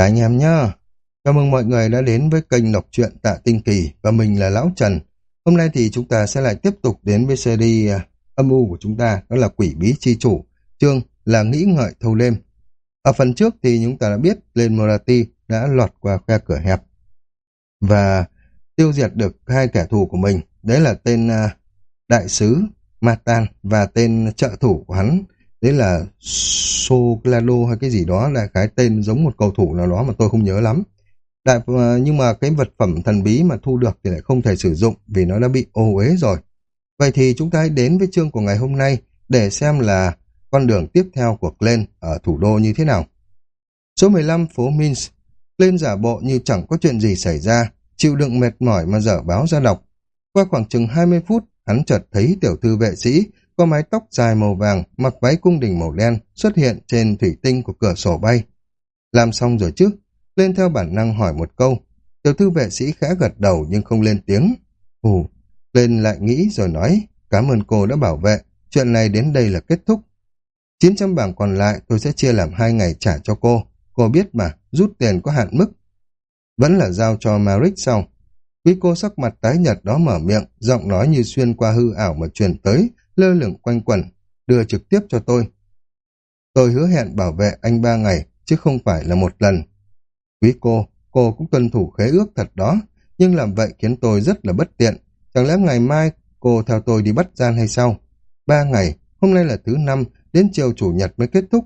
Cả anh em nhá. Chào mừng mọi người đã đến với kênh đọc truyện Tạ Tinh Kỳ và mình là Lão Trần. Hôm nay thì chúng ta sẽ lại tiếp tục đến với series à, âm u của chúng ta, đó là Quỷ Bí Chi Chủ, chương là Nghĩ Ngợi Thâu Đêm. Ở phần trước thì chúng ta đã biết lên Morati đã lọt qua khe cửa hẹp và tiêu diệt được hai kẻ thù của mình. Đấy là tên à, Đại sứ Matan và tên trợ thủ của hắn đấy là Soglado hay cái gì đó là cái tên giống một cầu thủ nào đó mà tôi không nhớ lắm. Đại, ờ, nhưng mà cái vật phẩm thần bí mà thu được thì lại không thể sử dụng vì nó đã bị ô uế rồi. Vậy thì chúng ta hãy đến với chương của ngày hôm nay để xem là con đường tiếp theo của Glenn ở thủ đô như thế nào. Số 15 phố Minsk, Glenn giả bộ như chẳng có chuyện gì xảy ra, chịu đựng mệt mỏi mà dở báo ra đọc. Qua khoảng chừng 20 phút, hắn chợt thấy tiểu thư vệ sĩ có mái tóc dài màu vàng, mặc váy cung đình màu đen, xuất hiện trên thủy tinh của cửa sổ bay. Làm xong rồi chứ? Lên theo bản năng hỏi một câu. Tiểu thư vệ sĩ khẽ gật đầu nhưng không lên tiếng. Ồ, lên lại nghĩ rồi nói, cảm ơn cô đã bảo vệ, chuyện này đến đây là kết thúc. 900 bảng còn lại tôi sẽ chia làm hai ngày trả cho cô. Cô biết mà, rút tiền có hạn mức. Vẫn là giao cho Maric sau. Quý cô sắc mặt tái nhật đó mở miệng, giọng nói như xuyên qua hư ảo mà truyền tới, lơ lửng quanh quẩn, đưa trực tiếp cho tôi. Tôi hứa hẹn bảo vệ anh ba ngày, chứ không phải là một lần. Quý cô, cô cũng tuân thủ khế ước thật đó, nhưng làm vậy khiến tôi rất là bất tiện. Chẳng lẽ ngày mai cô theo tôi đi bắt gian hay sao? Ba ngày, hôm nay là thứ năm, đến chiều chủ nhật mới kết thúc.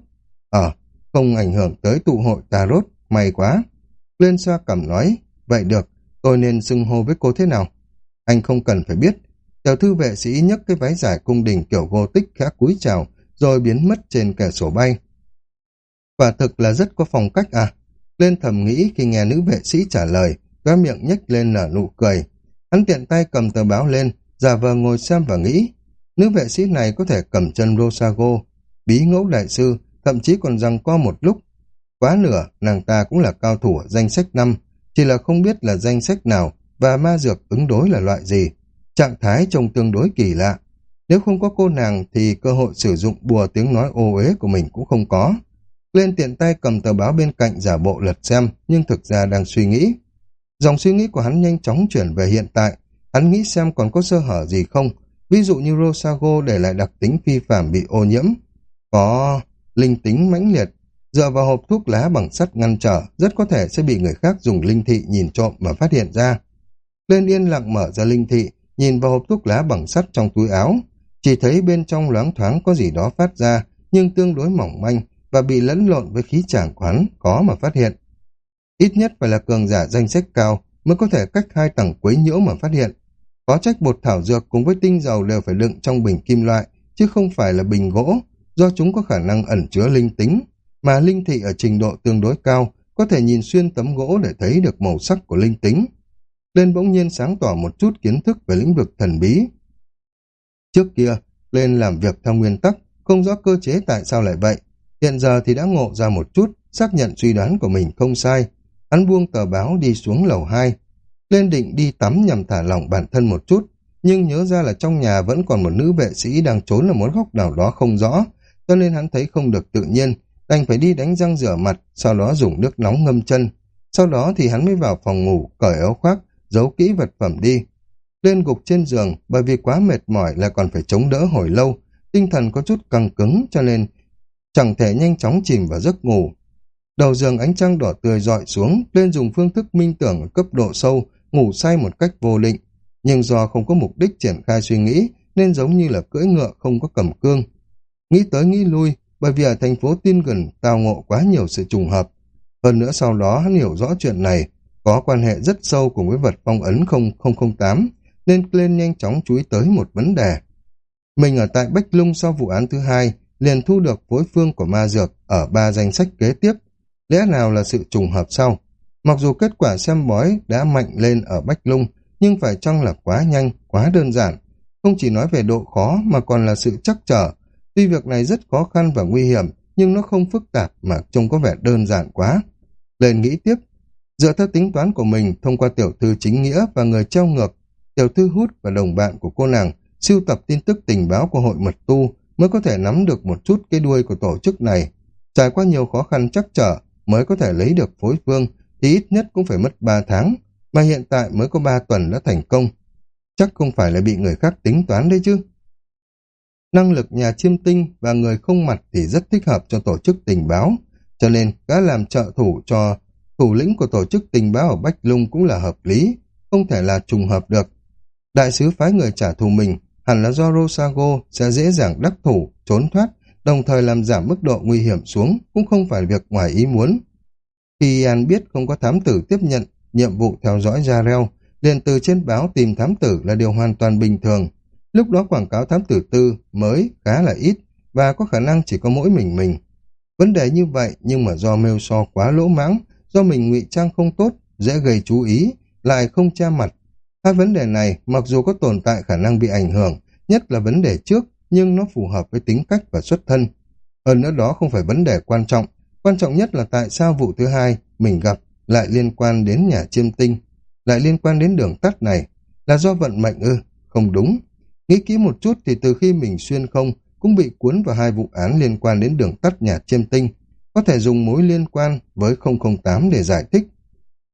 Ờ, không ảnh hưởng tới tụ hội Tarot, may quá. Lên xoa cầm nói, vậy được, tôi nên xưng hô với cô thế nào? Anh không cần phải biết, Tiểu thư vệ sĩ nhấc cái váy dài cung đình kiểu gô tích khá cúi chào, rồi biến mất trên kẻ sổ bay. Quả thực là rất có phong cách à. Lên thầm nghĩ khi nghe nữ vệ sĩ trả lời, khóe miệng nhếch lên nở nụ cười. Hắn tiện tay cầm tờ báo lên, giả vờ ngồi xem và nghĩ. Nữ vệ sĩ này có thể cầm chân Rosago, bí ngẫu đại sư, thậm chí còn rằng co một lúc. Quá nửa, nàng ta cũng là cao thủ danh sách năm, chỉ là không biết là danh sách nào và ma dược ứng đối là loại gì. Trạng thái trông tương đối kỳ lạ. Nếu không có cô nàng thì cơ hội sử dụng bùa tiếng nói ô uế của mình cũng không có. Lên tiện tay cầm tờ báo bên cạnh giả bộ lật xem, nhưng thực ra đang suy nghĩ. Dòng suy nghĩ của hắn nhanh chóng chuyển về hiện tại. Hắn nghĩ xem còn có sơ hở gì không. Ví dụ như Rosago để lại đặc tính phi phạm bị ô nhiễm. Có linh tính mãnh liệt. Dựa vào hộp thuốc lá bằng sắt ngăn trở, rất có thể sẽ bị người khác dùng linh thị nhìn trộm mà phát hiện ra. Lên yên lặng mở ra linh thị, nhìn vào hộp thuốc lá bằng sắt trong túi áo, chỉ thấy bên trong loáng thoáng có gì đó phát ra, nhưng tương đối mỏng manh và bị lẫn lộn với khí chàng quán có mà phát hiện. Ít nhất phải là cường giả danh sách cao mới có thể cách hai tầng quấy nhiễu mà phát hiện. Có trách bột thảo dược cùng với tinh dầu đều phải đựng trong bình kim loại, chứ không phải là bình gỗ, do chúng có khả năng ẩn chứa linh tính, mà linh thị ở trình độ tương đối cao, có thể nhìn xuyên tấm gỗ để thấy được màu sắc của linh tính lên bỗng nhiên sáng tỏ một chút kiến thức về lĩnh vực thần bí. Trước kia, lên làm việc theo nguyên tắc, không rõ cơ chế tại sao lại vậy. Hiện giờ thì đã ngộ ra một chút, xác nhận suy đoán của mình không sai. Hắn buông tờ báo đi xuống lầu 2. Lên định đi tắm nhằm thả lỏng bản thân một chút, nhưng nhớ ra là trong nhà vẫn còn một nữ vệ sĩ đang trốn ở một góc nào đó không rõ, cho nên hắn thấy không được tự nhiên, đành phải đi đánh răng rửa mặt, sau đó dùng nước nóng ngâm chân. Sau đó thì hắn mới vào phòng ngủ, cởi áo khoác, giấu kỹ vật phẩm đi. Lên gục trên giường, bởi vì quá mệt mỏi là còn phải chống đỡ hồi lâu, tinh thần có chút căng cứng cho nên chẳng thể nhanh chóng chìm vào giấc ngủ. Đầu giường ánh trăng đỏ tươi dọi xuống, lên dùng phương thức minh tưởng ở cấp độ sâu, ngủ say một cách vô định. Nhưng do không có mục đích triển khai suy nghĩ, nên giống như là cưỡi ngựa không có cầm cương. Nghĩ tới nghĩ lui, bởi vì ở thành phố tin gần tao ngộ quá nhiều sự trùng hợp. Hơn nữa sau đó hắn hiểu rõ chuyện này, có quan hệ rất sâu cùng với vật phong ấn 0008, nên Glenn nhanh chóng chú ý tới một vấn đề. Mình ở tại Bách Lung sau vụ án thứ hai, liền thu được phối phương của ma dược ở ba danh sách kế tiếp. Lẽ nào là sự trùng hợp sau? Mặc dù kết quả xem bói đã mạnh lên ở Bách Lung, nhưng phải chăng là quá nhanh, quá đơn giản. Không chỉ nói về độ khó mà còn là sự chắc trở. Tuy việc này rất khó khăn và nguy hiểm, nhưng nó không phức tạp mà trông có vẻ đơn giản quá. Lên nghĩ tiếp, Dựa theo tính toán của mình, thông qua tiểu thư chính nghĩa và người treo ngược, tiểu thư hút và đồng bạn của cô nàng siêu tập tin tức tình báo của hội mật tu mới có thể nắm được một chút cái đuôi của tổ chức này. Trải qua nhiều khó khăn chắc trở, mới có thể lấy được phối phương, thì ít nhất cũng phải mất ba tháng, mà hiện tại mới có ba tuần đã thành công. Chắc không phải là bị người khác tính toán đấy chứ. Năng lực nhà chiêm tinh và người không mặt thì rất thích hợp cho tổ chức tình báo, cho nên đã làm trợ thủ cho thủ lĩnh của tổ chức tình báo ở Bách Lung cũng là hợp lý, không thể là trùng hợp được. Đại sứ phái người trả thù mình hẳn là do Rosago sẽ dễ dàng đắc thủ, trốn thoát, đồng thời làm giảm mức độ nguy hiểm xuống, cũng không phải việc ngoài ý muốn. Khi An biết không có thám tử tiếp nhận nhiệm vụ theo dõi Jarel, liền từ trên báo tìm thám tử là điều hoàn toàn bình thường. Lúc đó quảng cáo thám tử tư mới khá là ít và có khả năng chỉ có mỗi mình mình. Vấn đề như vậy nhưng mà do mêu so quá lỗ mãng, do mình ngụy trang không tốt, dễ gây chú ý, lại không tra mặt. Hai vấn đề này mặc dù có tồn tại khả năng bị ảnh hưởng, nhất là vấn đề trước, nhưng nó phù hợp với tính cách và xuất thân. Hơn nữa đó không phải vấn đề quan trọng, quan trọng nhất là tại sao vụ thứ hai mình gặp lại liên quan đến nhà chiêm tinh, lại liên quan đến đường tắt này, là do vận mệnh ư, không đúng. Nghĩ kỹ một chút thì từ khi mình xuyên không cũng bị cuốn vào hai vụ án liên quan đến đường tắt nhà chiêm tinh, có thể dùng mối liên quan với 008 để giải thích.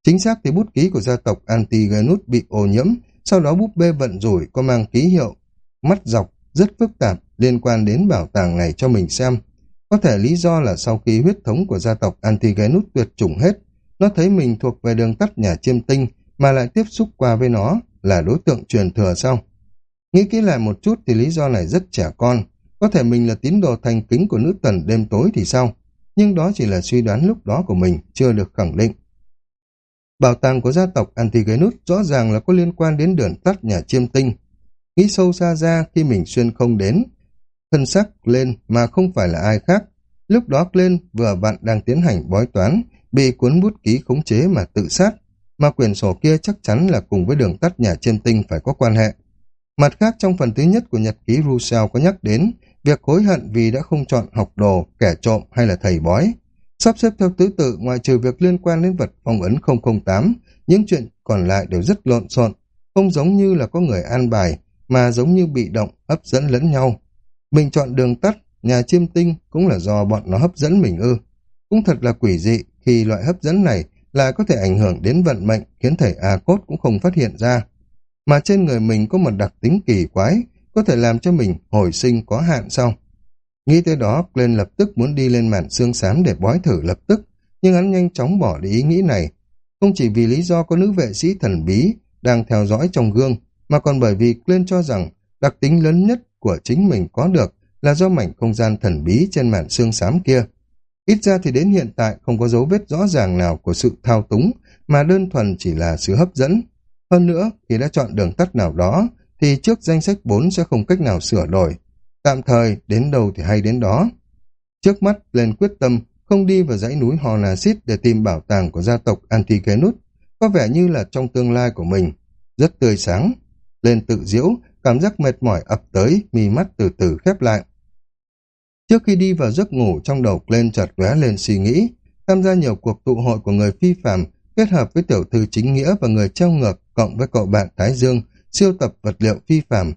Chính xác thì bút ký của gia tộc Antigonus bị ô nhiễm, sau đó búp bê vận rủi có mang ký hiệu mắt dọc rất phức tạp liên quan đến bảo tàng này cho mình xem. Có thể lý do là sau khi huyết thống của gia tộc Antigonus tuyệt chủng hết, nó thấy mình thuộc về đường tắt nhà chiêm tinh mà lại tiếp xúc qua với nó là đối tượng truyền thừa sau. Nghĩ kỹ lại một chút thì lý do này rất trẻ con. Có thể mình là tín đồ thành kính của nữ tần đêm tối thì sao? Nhưng đó chỉ là suy đoán lúc đó của mình, chưa được khẳng định. Bảo tàng của gia tộc Antigenus rõ ràng là có liên quan đến đường tắt nhà chiêm tinh. Nghĩ sâu xa ra khi mình xuyên không đến, thân sắc lên mà không phải là ai khác. Lúc đó lên vừa bạn đang tiến hành bói toán, bị cuốn bút ký khống chế mà tự sát, mà quyển sổ kia chắc chắn là cùng với đường tắt nhà chiêm tinh phải có quan hệ. Mặt khác trong phần thứ nhất của nhật ký Rousseau có nhắc đến việc hối hận vì đã không chọn học đồ, kẻ trộm hay là thầy bói. Sắp xếp theo tứ tự ngoài trừ việc liên quan đến vật phong ấn 008, những chuyện còn lại đều rất lộn xộn, không giống như là có người an bài, mà giống như bị động, hấp dẫn lẫn nhau. Mình chọn đường tắt, nhà chiêm tinh cũng là do bọn nó hấp dẫn mình ư. Cũng thật là quỷ dị khi loại hấp dẫn này là có thể ảnh hưởng đến vận mệnh khiến thầy A Cốt cũng không phát hiện ra. Mà trên người mình có một đặc tính kỳ quái, có thể làm cho mình hồi sinh có hạn sau. Nghĩ tới đó, Glenn lập tức muốn đi lên màn xương xám để bói thử lập tức, nhưng hắn nhanh chóng bỏ đi ý nghĩ này. Không chỉ vì lý do có nữ vệ sĩ thần bí đang theo dõi trong gương, mà còn bởi vì Glenn cho rằng đặc tính lớn nhất của chính mình có được là do mảnh không gian thần bí trên màn xương xám kia. Ít ra thì đến hiện tại không có dấu vết rõ ràng nào của sự thao túng, mà đơn thuần chỉ là sự hấp dẫn. Hơn nữa, khi đã chọn đường tắt nào đó, thì trước danh sách 4 sẽ không cách nào sửa đổi. Tạm thời, đến đâu thì hay đến đó. Trước mắt, lên quyết tâm không đi vào dãy núi Hornasit để tìm bảo tàng của gia tộc Antigenus, có vẻ như là trong tương lai của mình. Rất tươi sáng. Lên tự diễu, cảm giác mệt mỏi ập tới, mì mắt từ từ khép lại. Trước khi đi vào giấc ngủ, trong đầu lên chợt lóe lên suy nghĩ, tham gia nhiều cuộc tụ hội của người phi phàm kết hợp với tiểu thư chính nghĩa và người treo ngược cộng với cậu bạn Thái Dương, siêu tập vật liệu phi phàm.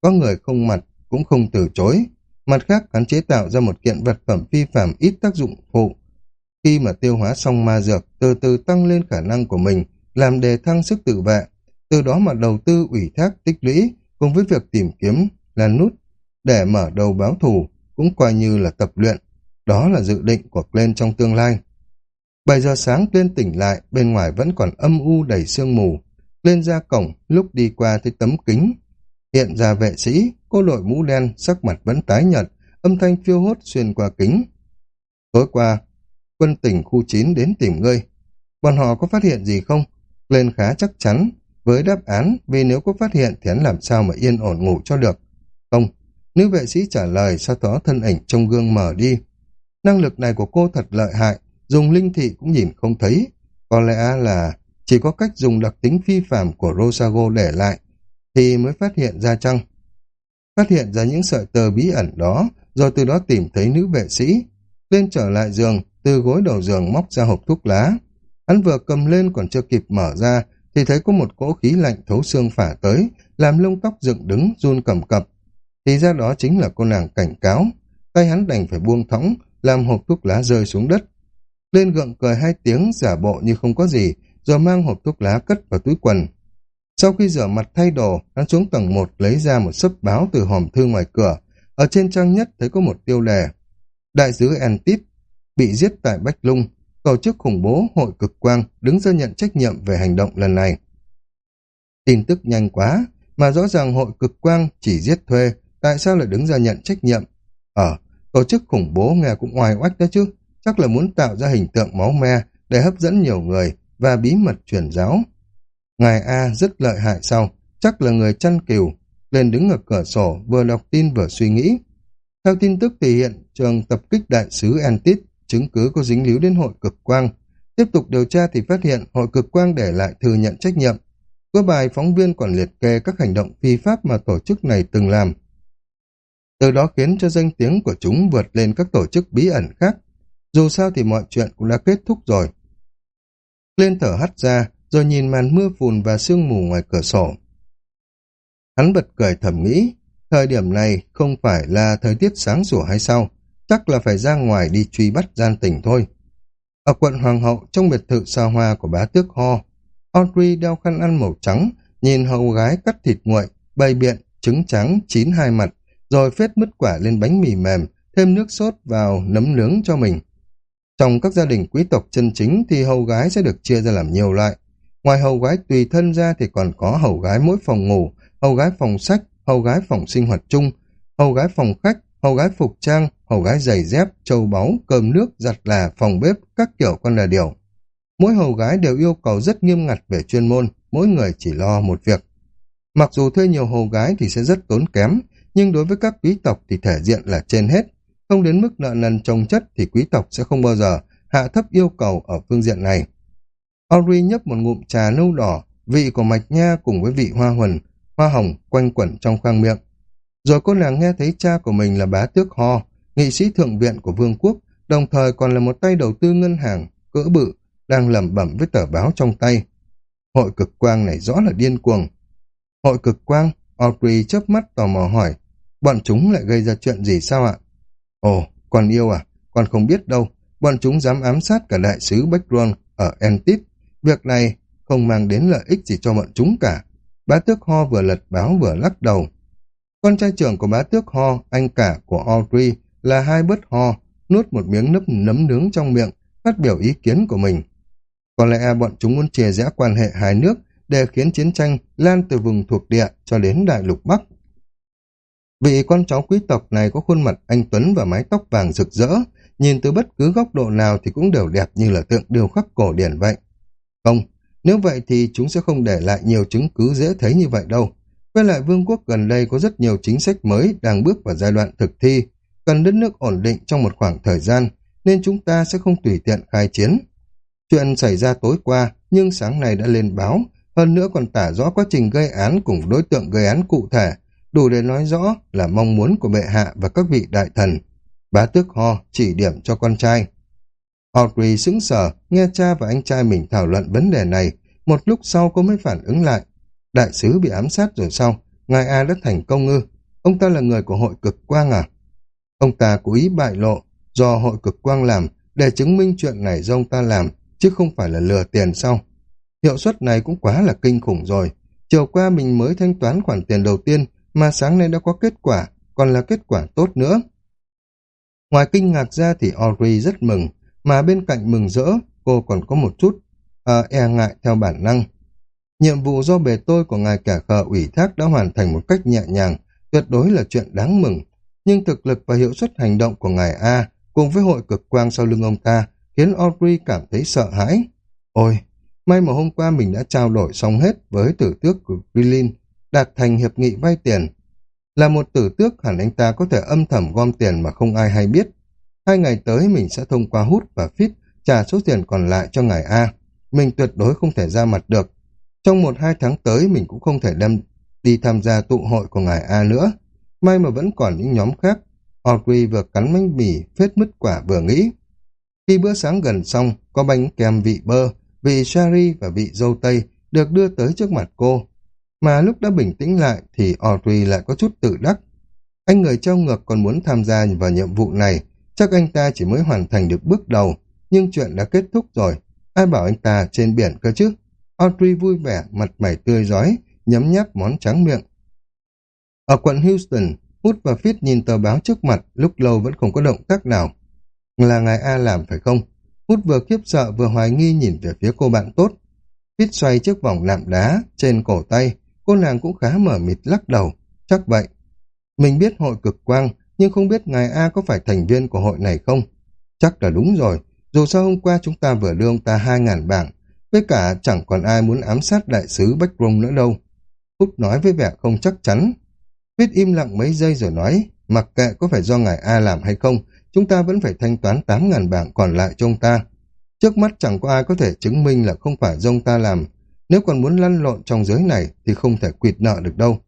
Có người không mặt, cũng không từ chối. Mặt khác, hắn chế tạo ra một kiện vật phẩm phi phàm ít tác dụng phụ. Khi mà tiêu hóa xong ma dược, từ từ tăng lên khả năng của mình, làm đề thăng sức tự vệ. Từ đó mà đầu tư ủy thác tích lũy, cùng với việc tìm kiếm là nút để mở đầu báo thù, cũng coi như là tập luyện. Đó là dự định của Glenn trong tương lai. 7 giờ sáng Glenn tỉnh lại, bên ngoài vẫn còn âm u đầy sương mù. Lên ra cổng, lúc đi qua thấy tấm kính. Hiện ra vệ sĩ, cô đội mũ đen, sắc mặt vẫn tái nhợt, âm thanh phiêu hốt xuyên qua kính. Tối qua, quân tỉnh khu 9 đến tìm ngươi. Bọn họ có phát hiện gì không? Lên khá chắc chắn, với đáp án vì nếu có phát hiện thì hắn làm sao mà yên ổn ngủ cho được. Không, nữ vệ sĩ trả lời sau đó thân ảnh trong gương mở đi. Năng lực này của cô thật lợi hại, dùng linh thị cũng nhìn không thấy. Có lẽ là chỉ có cách dùng đặc tính phi phạm của Rosago để lại thì mới phát hiện ra chăng. Phát hiện ra những sợi tờ bí ẩn đó, rồi từ đó tìm thấy nữ vệ sĩ. Lên trở lại giường, từ gối đầu giường móc ra hộp thuốc lá. Hắn vừa cầm lên còn chưa kịp mở ra, thì thấy có một cỗ khí lạnh thấu xương phả tới, làm lông tóc dựng đứng, run cầm cập. Thì ra đó chính là cô nàng cảnh cáo. Tay hắn đành phải buông thõng, làm hộp thuốc lá rơi xuống đất. Lên gượng cười hai tiếng giả bộ như không có gì, rồi mang hộp thuốc lá cất vào túi quần. Sau khi rửa mặt thay đồ, hắn xuống tầng 1 lấy ra một sấp báo từ hòm thư ngoài cửa. Ở trên trang nhất thấy có một tiêu đề. Đại sứ Antit bị giết tại Bách Lung, tổ chức khủng bố hội cực quang đứng ra nhận trách nhiệm về hành động lần này. Tin tức nhanh quá, mà rõ ràng hội cực quang chỉ giết thuê, tại sao lại đứng ra nhận trách nhiệm? Ờ, tổ chức khủng bố nghe cũng ngoài oách đó chứ, chắc là muốn tạo ra hình tượng máu me để hấp dẫn nhiều người và bí mật truyền giáo. Ngài A rất lợi hại sau, chắc là người chăn cừu, lên đứng ở cửa sổ vừa đọc tin vừa suy nghĩ. Theo tin tức thể hiện trường tập kích đại sứ Antit, chứng cứ có dính líu đến hội cực quang. Tiếp tục điều tra thì phát hiện hội cực quang để lại thừa nhận trách nhiệm. Có bài phóng viên còn liệt kê các hành động phi pháp mà tổ chức này từng làm. Từ đó khiến cho danh tiếng của chúng vượt lên các tổ chức bí ẩn khác. Dù sao thì mọi chuyện cũng đã kết thúc rồi. Lên thở hắt ra, rồi nhìn màn mưa phùn và sương mù ngoài cửa sổ. Hắn bật cười thầm nghĩ, thời điểm này không phải là thời tiết sáng sủa hay sao, chắc là phải ra ngoài đi truy bắt gian tình thôi. Ở quận Hoàng hậu, trong biệt thự xa hoa của bá tước Ho, Audrey đeo khăn ăn màu trắng, nhìn hầu gái cắt thịt nguội, bày biện, trứng trắng, chín hai mặt, rồi phết mứt quả lên bánh mì mềm, thêm nước sốt vào nấm nướng cho mình. Trong các gia đình quý tộc chân chính thì hầu gái sẽ được chia ra làm nhiều loại. Ngoài hầu gái tùy thân ra thì còn có hầu gái mỗi phòng ngủ, hầu gái phòng sách, hầu gái phòng sinh hoạt chung, hầu gái phòng khách, hầu gái phục trang, hầu gái giày dép, châu báu, cơm nước, giặt là, phòng bếp, các kiểu con là điều. Mỗi hầu gái đều yêu cầu rất nghiêm ngặt về chuyên môn, mỗi người chỉ lo một việc. Mặc dù thuê nhiều hầu gái thì sẽ rất tốn kém, nhưng đối với các quý tộc thì thể diện là trên hết. Không đến mức nợ nần trồng chất thì quý tộc sẽ không bao giờ hạ thấp yêu cầu ở phương diện này. Audrey nhấp một ngụm trà nâu đỏ, vị của mạch nha cùng với vị hoa huần, hoa hồng quanh quẩn trong khoang miệng. Rồi cô nàng nghe thấy cha của mình là bá tước Ho, nghị sĩ thượng viện của vương quốc, đồng thời còn là một tay đầu tư ngân hàng, cỡ bự, đang lẩm bẩm với tờ báo trong tay. Hội cực quang này rõ là điên cuồng. Hội cực quang, Audrey chớp mắt tò mò hỏi, bọn chúng lại gây ra chuyện gì sao ạ? Ồ, con yêu à? Con không biết đâu. Bọn chúng dám ám sát cả đại sứ Bacron ở Entit. Việc này không mang đến lợi ích gì cho bọn chúng cả. Bá tước Ho vừa lật báo vừa lắc đầu. Con trai trưởng của bá tước Ho, anh cả của Audrey, là hai bớt Ho, nuốt một miếng nấm nấm nướng trong miệng, phát biểu ý kiến của mình. Có lẽ bọn chúng muốn chia rẽ quan hệ hai nước để khiến chiến tranh lan từ vùng thuộc địa cho đến đại lục Bắc. Vị con cháu quý tộc này có khuôn mặt anh Tuấn và mái tóc vàng rực rỡ, nhìn từ bất cứ góc độ nào thì cũng đều đẹp như là tượng điêu khắc cổ điển vậy. Không, nếu vậy thì chúng sẽ không để lại nhiều chứng cứ dễ thấy như vậy đâu. Với lại vương quốc gần đây có rất nhiều chính sách mới đang bước vào giai đoạn thực thi, cần đất nước ổn định trong một khoảng thời gian, nên chúng ta sẽ không tùy tiện khai chiến. Chuyện xảy ra tối qua, nhưng sáng nay đã lên báo, hơn nữa còn tả rõ quá trình gây án cùng đối tượng gây án cụ thể, đủ để nói rõ là mong muốn của bệ hạ và các vị đại thần. Bá tước Ho chỉ điểm cho con trai. Audrey sững sờ, nghe cha và anh trai mình thảo luận vấn đề này, một lúc sau cô mới phản ứng lại. Đại sứ bị ám sát rồi sao? Ngài A đã thành công ư? Ông ta là người của hội cực quang à? Ông ta cố ý bại lộ, do hội cực quang làm, để chứng minh chuyện này do ông ta làm, chứ không phải là lừa tiền sau Hiệu suất này cũng quá là kinh khủng rồi. Chiều qua mình mới thanh toán khoản tiền đầu tiên, mà sáng nay đã có kết quả, còn là kết quả tốt nữa. Ngoài kinh ngạc ra thì Audrey rất mừng, mà bên cạnh mừng rỡ, cô còn có một chút à, e ngại theo bản năng. Nhiệm vụ do bề tôi của ngài cả khờ ủy thác đã hoàn thành một cách nhẹ nhàng, tuyệt đối là chuyện đáng mừng. Nhưng thực lực và hiệu suất hành động của ngài A cùng với hội cực quang sau lưng ông ta khiến Audrey cảm thấy sợ hãi. Ôi, may mà hôm qua mình đã trao đổi xong hết với tử tước của Grillin, đạt thành hiệp nghị vay tiền. Là một tử tước hẳn anh ta có thể âm thầm gom tiền mà không ai hay biết. Hai ngày tới mình sẽ thông qua hút và phít trả số tiền còn lại cho ngài A. Mình tuyệt đối không thể ra mặt được. Trong một hai tháng tới mình cũng không thể đem đi tham gia tụ hội của ngài A nữa. May mà vẫn còn những nhóm khác. Audrey vừa cắn bánh mì, phết mứt quả vừa nghĩ. Khi bữa sáng gần xong, có bánh kem vị bơ, vị sherry và vị dâu tây được đưa tới trước mặt cô. Mà lúc đã bình tĩnh lại thì Audrey lại có chút tự đắc. Anh người trao ngược còn muốn tham gia vào nhiệm vụ này, chắc anh ta chỉ mới hoàn thành được bước đầu, nhưng chuyện đã kết thúc rồi. Ai bảo anh ta trên biển cơ chứ? Audrey vui vẻ, mặt mày tươi giói, nhấm nháp món trắng miệng. Ở quận Houston, Hút và Fit nhìn tờ báo trước mặt, lúc lâu vẫn không có động tác nào. Là ngài A làm phải không? Hút vừa khiếp sợ vừa hoài nghi nhìn về phía cô bạn tốt. Fit xoay chiếc vòng nạm đá trên cổ tay, cô nàng cũng khá mở mịt lắc đầu. Chắc vậy. Mình biết hội cực quang, nhưng không biết ngài A có phải thành viên của hội này không? Chắc là đúng rồi, dù sao hôm qua chúng ta vừa đưa ông ta hai ngàn bảng, với cả chẳng còn ai muốn ám sát đại sứ Bách Rông nữa đâu. út nói với vẻ không chắc chắn. Viết im lặng mấy giây rồi nói, mặc kệ có phải do ngài A làm hay không, chúng ta vẫn phải thanh toán tám ngàn bảng còn lại cho ông ta. Trước mắt chẳng có ai có thể chứng minh là không phải do ông ta làm. Nếu còn muốn lăn lộn trong giới này thì không thể quỵt nợ được đâu.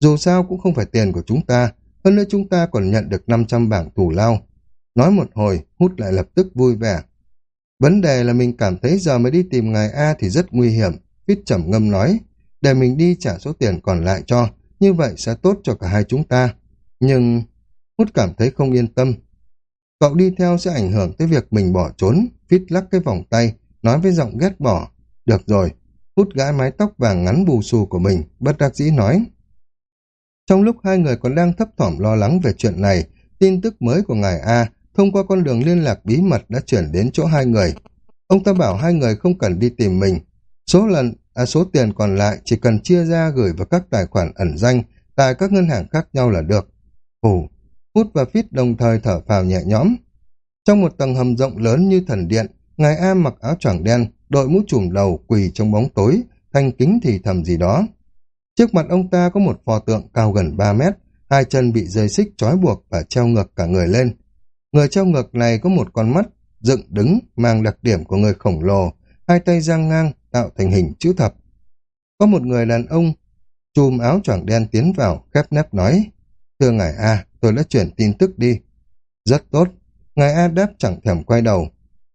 Dù sao cũng không phải tiền của chúng ta, hơn nữa chúng ta còn nhận được 500 bảng tù lao. Nói một hồi, hút lại lập tức vui vẻ. Vấn đề là mình cảm thấy giờ mới đi tìm ngài A thì rất nguy hiểm. Phít trầm ngâm nói, để mình đi trả số tiền còn lại cho, như vậy sẽ tốt cho cả hai chúng ta. Nhưng hút cảm thấy không yên tâm. Cậu đi theo sẽ ảnh hưởng tới việc mình bỏ trốn. Phít lắc cái vòng tay, nói với giọng ghét bỏ. Được rồi, hút gãi mái tóc vàng ngắn bù xù của mình, bất đắc dĩ nói. Trong lúc hai người còn đang thấp thỏm lo lắng về chuyện này, tin tức mới của ngài A thông qua con đường liên lạc bí mật đã chuyển đến chỗ hai người. Ông ta bảo hai người không cần đi tìm mình. Số lần, à, số tiền còn lại chỉ cần chia ra gửi vào các tài khoản ẩn danh tại các ngân hàng khác nhau là được. Ồ, Hút và Phít đồng thời thở phào nhẹ nhõm. Trong một tầng hầm rộng lớn như thần điện, ngài A mặc áo choàng đen, đội mũ trùm đầu quỳ trong bóng tối, thanh kính thì thầm gì đó. Trước mặt ông ta có một pho tượng cao gần 3 mét, hai chân bị dây xích trói buộc và treo ngược cả người lên. Người treo ngược này có một con mắt dựng đứng mang đặc điểm của người khổng lồ, hai tay giang ngang tạo thành hình chữ thập. Có một người đàn ông chùm áo choàng đen tiến vào, khép nép nói, Thưa ngài A, tôi đã chuyển tin tức đi. Rất tốt. Ngài A đáp chẳng thèm quay đầu.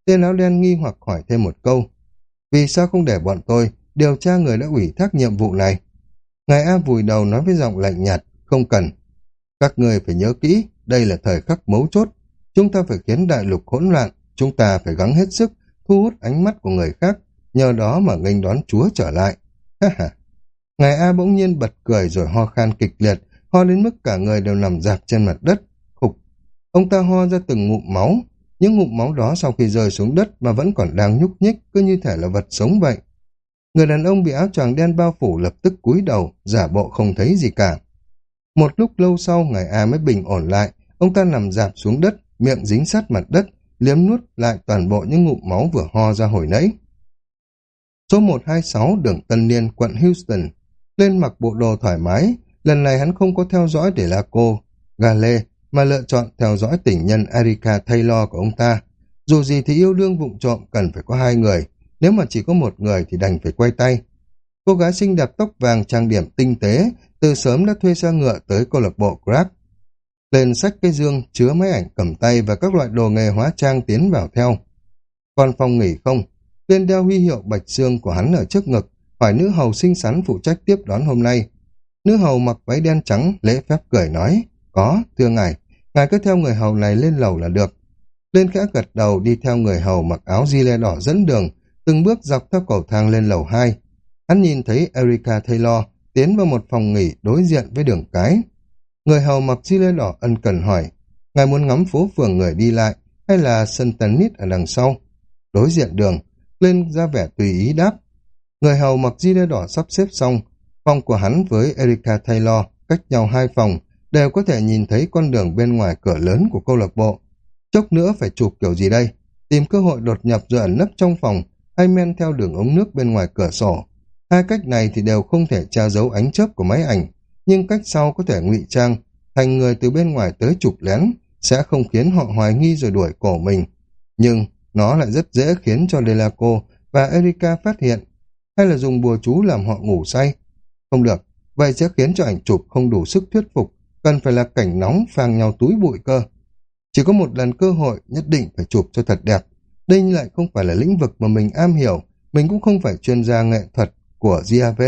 Tên áo đen nghi hoặc hỏi thêm một câu. Vì sao không để bọn tôi điều tra người đã ủy thác nhiệm vụ này? Ngài A vùi đầu nói với giọng lạnh nhạt, không cần. Các người phải nhớ kỹ, đây là thời khắc mấu chốt. Chúng ta phải khiến đại lục hỗn loạn, chúng ta phải gắng hết sức, thu hút ánh mắt của người khác, nhờ đó mà nghênh đón Chúa trở lại. Ha ha. Ngài A bỗng nhiên bật cười rồi ho khan kịch liệt, ho đến mức cả người đều nằm dạp trên mặt đất, khục. Ông ta ho ra từng ngụm máu, những ngụm máu đó sau khi rơi xuống đất mà vẫn còn đang nhúc nhích, cứ như thể là vật sống vậy. Người đàn ông bị áo choàng đen bao phủ lập tức cúi đầu, giả bộ không thấy gì cả. Một lúc lâu sau, ngài A mới bình ổn lại, ông ta nằm dạp xuống đất, miệng dính sát mặt đất, liếm nuốt lại toàn bộ những ngụm máu vừa ho ra hồi nãy. Số 126 đường Tân Niên, quận Houston, lên mặc bộ đồ thoải mái, lần này hắn không có theo dõi để là cô, Gale, mà lựa chọn theo dõi tình nhân Erika Taylor của ông ta. Dù gì thì yêu đương vụng trộm cần phải có hai người, nếu mà chỉ có một người thì đành phải quay tay. Cô gái xinh đẹp tóc vàng trang điểm tinh tế, từ sớm đã thuê xe ngựa tới câu lạc bộ Grab. Lên sách cái dương chứa máy ảnh cầm tay và các loại đồ nghề hóa trang tiến vào theo. Còn phòng nghỉ không? Tuyên đeo huy hiệu bạch xương của hắn ở trước ngực, hỏi nữ hầu xinh xắn phụ trách tiếp đón hôm nay. Nữ hầu mặc váy đen trắng, lễ phép cười nói, có, thưa ngài, ngài cứ theo người hầu này lên lầu là được. Lên khẽ gật đầu đi theo người hầu mặc áo di lê đỏ dẫn đường, từng bước dọc theo cầu thang lên lầu 2. Hắn nhìn thấy Erika Taylor tiến vào một phòng nghỉ đối diện với đường cái. Người hầu mặc di lê đỏ ân cần hỏi, ngài muốn ngắm phố phường người đi lại hay là sân tennis ở đằng sau? Đối diện đường, lên ra vẻ tùy ý đáp. Người hầu mặc di lê đỏ sắp xếp xong, phòng của hắn với Erika Taylor cách nhau hai phòng, đều có thể nhìn thấy con đường bên ngoài cửa lớn của câu lạc bộ. Chốc nữa phải chụp kiểu gì đây? Tìm cơ hội đột nhập rồi ẩn nấp trong phòng, hay men theo đường ống nước bên ngoài cửa sổ. Hai cách này thì đều không thể tra giấu ánh chớp của máy ảnh, nhưng cách sau có thể ngụy trang, thành người từ bên ngoài tới chụp lén, sẽ không khiến họ hoài nghi rồi đuổi cổ mình. Nhưng nó lại rất dễ khiến cho Delaco và Erika phát hiện, hay là dùng bùa chú làm họ ngủ say. Không được, vậy sẽ khiến cho ảnh chụp không đủ sức thuyết phục, cần phải là cảnh nóng phang nhau túi bụi cơ. Chỉ có một lần cơ hội nhất định phải chụp cho thật đẹp. Đây lại không phải là lĩnh vực mà mình am hiểu, mình cũng không phải chuyên gia nghệ thuật của GAV.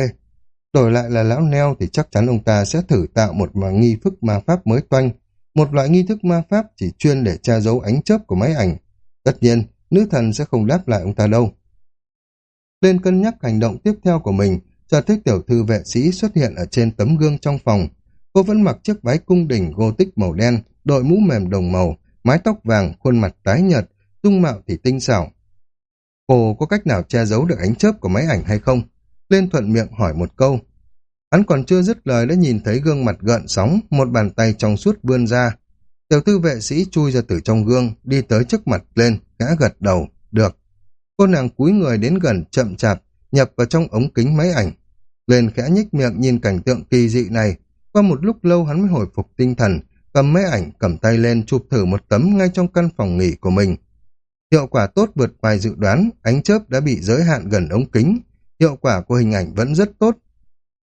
Đổi lại là lão neo thì chắc chắn ông ta sẽ thử tạo một mà nghi thức ma pháp mới toanh, một loại nghi thức ma pháp chỉ chuyên để tra dấu ánh chớp của máy ảnh. Tất nhiên, nữ thần sẽ không đáp lại ông ta đâu. Lên cân nhắc hành động tiếp theo của mình, cho thích tiểu thư vệ sĩ xuất hiện ở trên tấm gương trong phòng. Cô vẫn mặc chiếc váy cung đình gô tích màu đen, đội mũ mềm đồng màu, mái tóc vàng, khuôn mặt tái nhợt, dung mạo thì tinh xảo. Cô có cách nào che giấu được ánh chớp của máy ảnh hay không? Lên thuận miệng hỏi một câu. Hắn còn chưa dứt lời đã nhìn thấy gương mặt gợn sóng, một bàn tay trong suốt vươn ra. Tiểu thư vệ sĩ chui ra từ trong gương, đi tới trước mặt lên, gã gật đầu, được. Cô nàng cúi người đến gần chậm chạp, nhập vào trong ống kính máy ảnh. Lên khẽ nhích miệng nhìn cảnh tượng kỳ dị này. Qua một lúc lâu hắn mới hồi phục tinh thần, cầm máy ảnh cầm tay lên chụp thử một tấm ngay trong căn phòng nghỉ của mình. Hiệu quả tốt vượt ngoài dự đoán, ánh chớp đã bị giới hạn gần ống kính. Hiệu quả của hình ảnh vẫn rất tốt.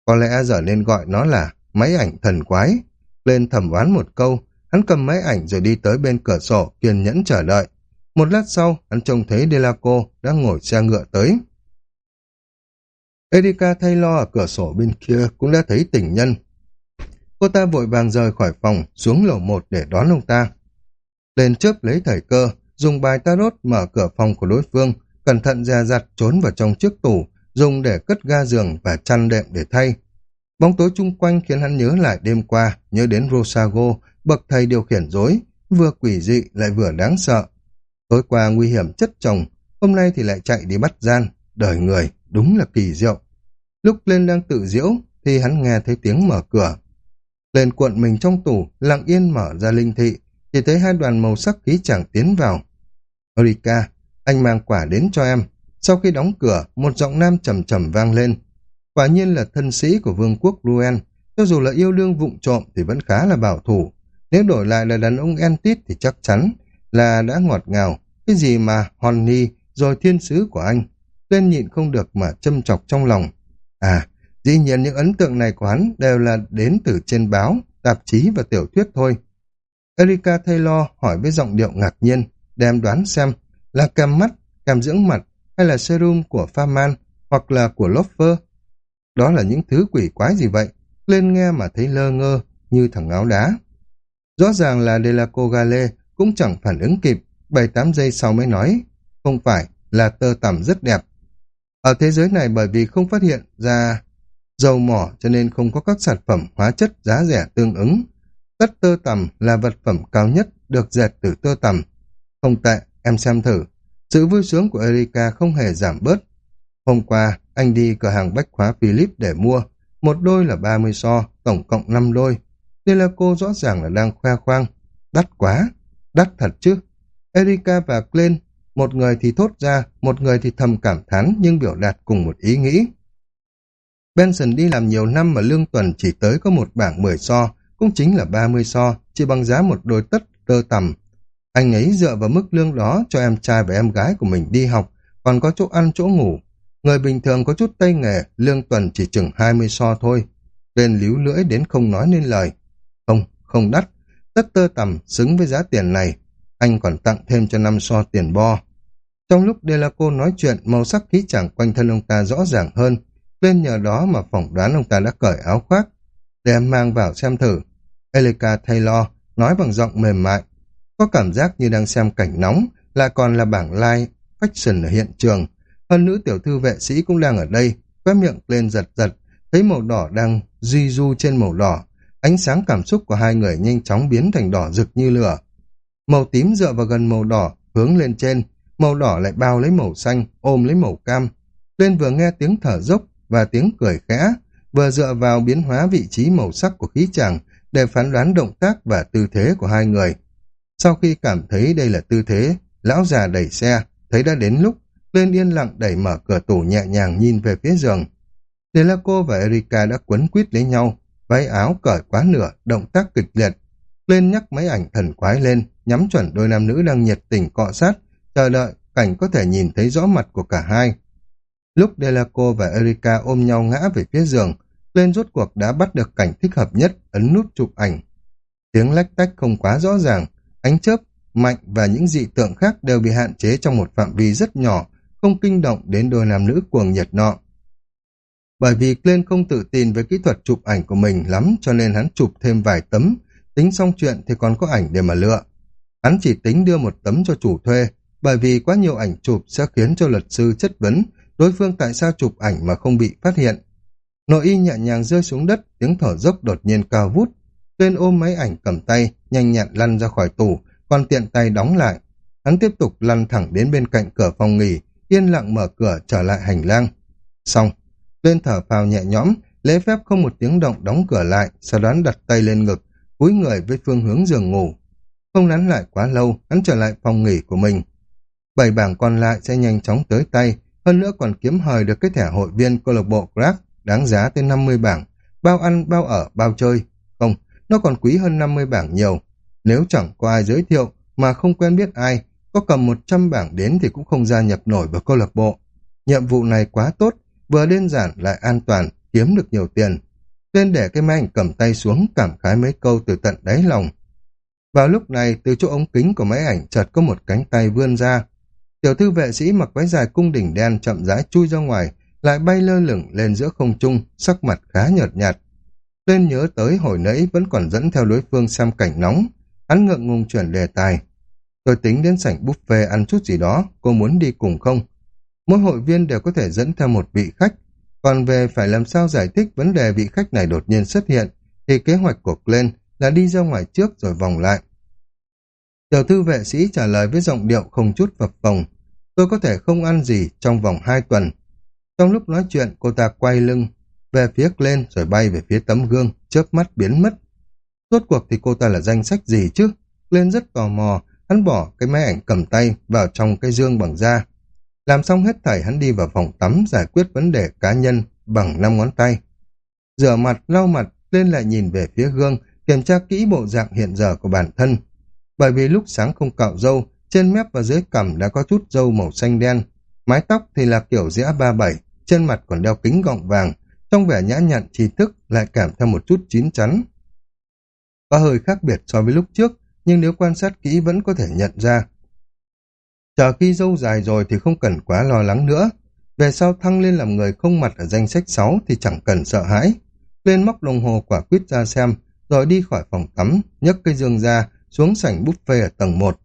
Có lẽ giờ nên gọi nó là máy ảnh thần quái. Lên thẩm oán một câu, hắn cầm máy ảnh rồi đi tới bên cửa sổ, kiên nhẫn chờ đợi. Một lát sau, hắn trông thấy Delaco đã ngồi xe ngựa tới. Erika thay lo ở cửa sổ bên kia cũng đã thấy tình nhân. Cô ta vội vàng rời khỏi phòng, xuống lầu một để đón ông ta. Lên chớp lấy thời cơ, dùng bài tarot mở cửa phòng của đối phương, cẩn thận dè dặt trốn vào trong chiếc tủ, dùng để cất ga giường và chăn đệm để thay. Bóng tối chung quanh khiến hắn nhớ lại đêm qua, nhớ đến Rosago, bậc thầy điều khiển dối, vừa quỷ dị lại vừa đáng sợ. Tối qua nguy hiểm chất chồng, hôm nay thì lại chạy đi bắt gian, đời người đúng là kỳ diệu. Lúc lên đang tự diễu, thì hắn nghe thấy tiếng mở cửa. Lên cuộn mình trong tủ, lặng yên mở ra linh thị, chỉ thấy hai đoàn màu sắc khí chẳng tiến vào. Erika, anh mang quả đến cho em. Sau khi đóng cửa, một giọng nam trầm trầm vang lên. Quả nhiên là thân sĩ của vương quốc Ruen. Cho dù là yêu đương vụng trộm thì vẫn khá là bảo thủ. Nếu đổi lại là đàn ông Entit thì chắc chắn là đã ngọt ngào. Cái gì mà Honey rồi thiên sứ của anh. Lên nhịn không được mà châm chọc trong lòng. À, dĩ nhiên những ấn tượng này của hắn đều là đến từ trên báo, tạp chí và tiểu thuyết thôi. Erika Taylor hỏi với giọng điệu ngạc nhiên, đem đoán xem là kem mắt, kem dưỡng mặt hay là serum của Faman hoặc là của Loffer. Đó là những thứ quỷ quái gì vậy? Lên nghe mà thấy lơ ngơ như thằng áo đá. Rõ ràng là Delaco Gale cũng chẳng phản ứng kịp, 7-8 giây sau mới nói, không phải là tơ tằm rất đẹp. Ở thế giới này bởi vì không phát hiện ra dầu mỏ cho nên không có các sản phẩm hóa chất giá rẻ tương ứng. Tất tơ tằm là vật phẩm cao nhất được dệt từ tơ tằm. Không tệ, em xem thử. Sự vui sướng của Erika không hề giảm bớt. Hôm qua, anh đi cửa hàng bách khóa Philip để mua. Một đôi là 30 so, tổng cộng 5 đôi. Đây là cô rõ ràng là đang khoe khoang. Đắt quá, đắt thật chứ. Erika và Glenn, một người thì thốt ra, một người thì thầm cảm thán nhưng biểu đạt cùng một ý nghĩ. Benson đi làm nhiều năm mà lương tuần chỉ tới có một bảng 10 so, cũng chính là 30 so, chỉ bằng giá một đôi tất tơ tầm. Anh ấy dựa vào mức lương đó cho em trai và em gái của mình đi học, còn có chỗ ăn chỗ ngủ. Người bình thường có chút tay nghề, lương tuần chỉ chừng 20 so thôi. Tên líu lưỡi đến không nói nên lời. Không, không đắt. Tất tơ tầm xứng với giá tiền này. Anh còn tặng thêm cho năm so tiền bo. Trong lúc Delaco nói chuyện, màu sắc khí chẳng quanh thân ông ta rõ ràng hơn. Lên nhờ đó mà phỏng đoán ông ta đã cởi áo khoác. Để em mang vào xem thử. Elika Taylor nói bằng giọng mềm mại. Có cảm giác như đang xem cảnh nóng, lại còn là bảng like fashion ở hiện trường. Hơn nữ tiểu thư vệ sĩ cũng đang ở đây, khóe miệng lên giật giật, thấy màu đỏ đang duy du trên màu đỏ. Ánh sáng cảm xúc của hai người nhanh chóng biến thành đỏ rực như lửa. Màu tím dựa vào gần màu đỏ, hướng lên trên, màu đỏ lại bao lấy màu xanh, ôm lấy màu cam. Lên vừa nghe tiếng thở dốc và tiếng cười khẽ, vừa dựa vào biến hóa vị trí màu sắc của khí chàng để phán đoán động tác và tư thế của hai người. Sau khi cảm thấy đây là tư thế, lão già đẩy xe, thấy đã đến lúc, lên yên lặng đẩy mở cửa tủ nhẹ nhàng nhìn về phía giường. Delaco và Erika đã quấn quýt lấy nhau, váy áo cởi quá nửa, động tác kịch liệt. Lên nhắc máy ảnh thần quái lên, nhắm chuẩn đôi nam nữ đang nhiệt tình cọ sát, chờ đợi cảnh có thể nhìn thấy rõ mặt của cả hai. Lúc Delaco và Erika ôm nhau ngã về phía giường, lên rốt cuộc đã bắt được cảnh thích hợp nhất, ấn nút chụp ảnh. Tiếng lách tách không quá rõ ràng, ánh chớp, mạnh và những dị tượng khác đều bị hạn chế trong một phạm vi rất nhỏ, không kinh động đến đôi nam nữ cuồng nhiệt nọ. Bởi vì Glenn không tự tin với kỹ thuật chụp ảnh của mình lắm cho nên hắn chụp thêm vài tấm, tính xong chuyện thì còn có ảnh để mà lựa. Hắn chỉ tính đưa một tấm cho chủ thuê, bởi vì quá nhiều ảnh chụp sẽ khiến cho luật sư chất vấn đối phương tại sao chụp ảnh mà không bị phát hiện. Nội y nhẹ nhàng rơi xuống đất, tiếng thở dốc đột nhiên cao vút. Tuyên ôm máy ảnh cầm tay, nhanh nhẹn lăn ra khỏi tủ, còn tiện tay đóng lại. Hắn tiếp tục lăn thẳng đến bên cạnh cửa phòng nghỉ, yên lặng mở cửa trở lại hành lang. Xong, Tuyên thở phào nhẹ nhõm, lễ phép không một tiếng động đóng cửa lại, sau đó đặt tay lên ngực, cúi người với phương hướng giường ngủ. Không nắn lại quá lâu, hắn trở lại phòng nghỉ của mình. Bảy bảng còn lại sẽ nhanh chóng tới tay, hơn nữa còn kiếm hời được cái thẻ hội viên câu lạc bộ Crack đáng giá tới 50 bảng, bao ăn, bao ở, bao chơi. Không, nó còn quý hơn 50 bảng nhiều. Nếu chẳng có ai giới thiệu mà không quen biết ai, có cầm 100 bảng đến thì cũng không gia nhập nổi vào câu lạc bộ. Nhiệm vụ này quá tốt, vừa đơn giản lại an toàn, kiếm được nhiều tiền. Tuyên để cái máy ảnh cầm tay xuống cảm khái mấy câu từ tận đáy lòng. Vào lúc này, từ chỗ ống kính của máy ảnh chợt có một cánh tay vươn ra. Tiểu thư vệ sĩ mặc váy dài cung đỉnh đen chậm rãi chui ra ngoài, lại bay lơ lửng lên giữa không trung, sắc mặt khá nhợt nhạt. Lên nhớ tới hồi nãy vẫn còn dẫn theo đối phương xem cảnh nóng, hắn ngượng ngùng chuyển đề tài. Tôi tính đến sảnh buffet ăn chút gì đó, cô muốn đi cùng không? Mỗi hội viên đều có thể dẫn theo một vị khách, còn về phải làm sao giải thích vấn đề vị khách này đột nhiên xuất hiện, thì kế hoạch của Glenn là đi ra ngoài trước rồi vòng lại. Tiểu thư vệ sĩ trả lời với giọng điệu không chút phập phồng. Tôi có thể không ăn gì trong vòng hai tuần. Trong lúc nói chuyện, cô ta quay lưng về phía lên rồi bay về phía tấm gương, chớp mắt biến mất. Rốt cuộc thì cô ta là danh sách gì chứ? Lên rất tò mò, hắn bỏ cái máy ảnh cầm tay vào trong cái dương bằng da. Làm xong hết thảy hắn đi vào phòng tắm giải quyết vấn đề cá nhân bằng năm ngón tay. Rửa mặt, lau mặt, lên lại nhìn về phía gương, kiểm tra kỹ bộ dạng hiện giờ của bản thân. Bởi vì lúc sáng không cạo râu, trên mép và dưới cằm đã có chút râu màu xanh đen. Mái tóc thì là kiểu dĩa ba bảy, trên mặt còn đeo kính gọng vàng, trong vẻ nhã nhặn trí thức lại cảm theo một chút chín chắn. Có hơi khác biệt so với lúc trước, nhưng nếu quan sát kỹ vẫn có thể nhận ra Chờ khi dâu dài rồi thì không cần quá lo lắng nữa. Về sau thăng lên làm người không mặt ở danh sách 6 thì chẳng cần sợ hãi. Lên móc đồng hồ quả quyết ra xem, rồi đi khỏi phòng tắm, nhấc cây dương ra, xuống sảnh buffet ở tầng 1.